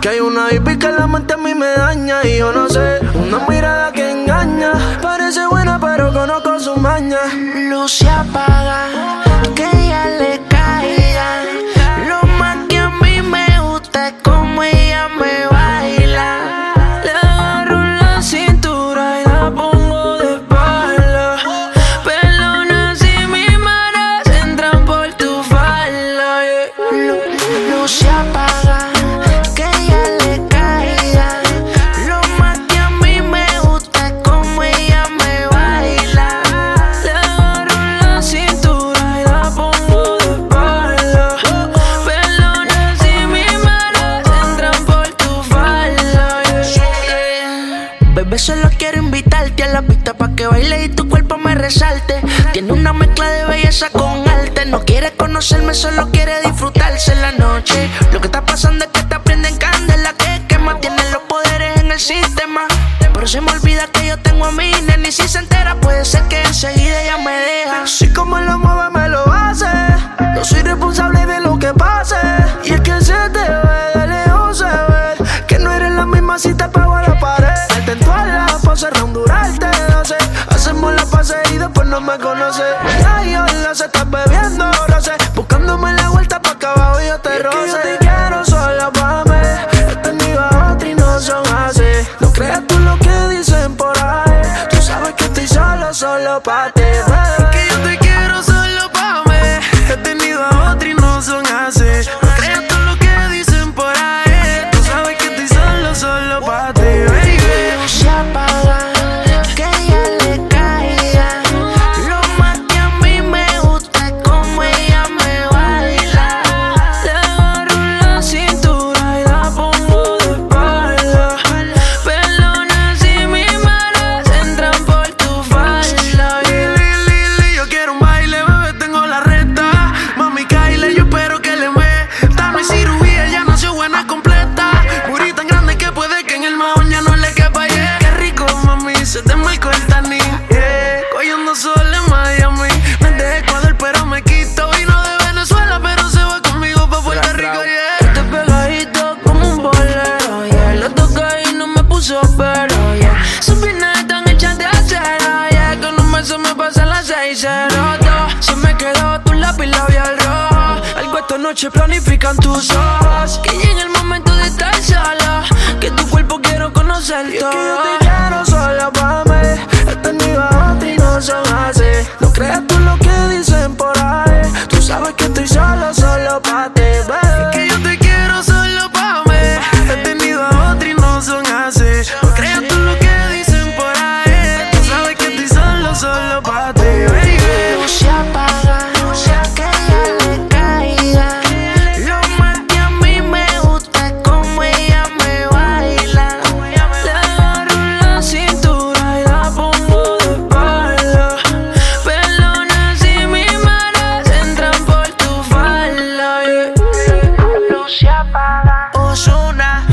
Que hay una hippie que la mente a mí me daña. Y yo no sé, una mirada que engaña. Parece buena, pero conozco su maña. Luz se apaga solo quiero invitarte a la pista pa' que baile y tu cuerpo me resalte. Tiene una mezcla de belleza con arte. No quiere conocerme, solo quiere disfrutarse la noche. Lo que está pasando es que te prenden candela que quema. Tiene los poderes en el sistema. Pero se me olvida que yo tengo a mi nena y si se entera puede ser que enseguida ella me deja. Soy como lo mueve no me conoce. Ay, hola, se estás bebiendo roce. Buscándome la vuelta pa' acá abajo yo te roce. Es que yo te quiero solo pa' mí. He tenido a otra y no son así. No creas tú lo que dicen por ahí. Tú sabes que estoy solo, solo pa' ti. noche planifican tus horas. Que llegue el momento de estar sola. Que tu cuerpo quiero conocer todo. se apaga. Osuna